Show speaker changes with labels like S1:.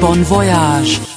S1: Bon voyage.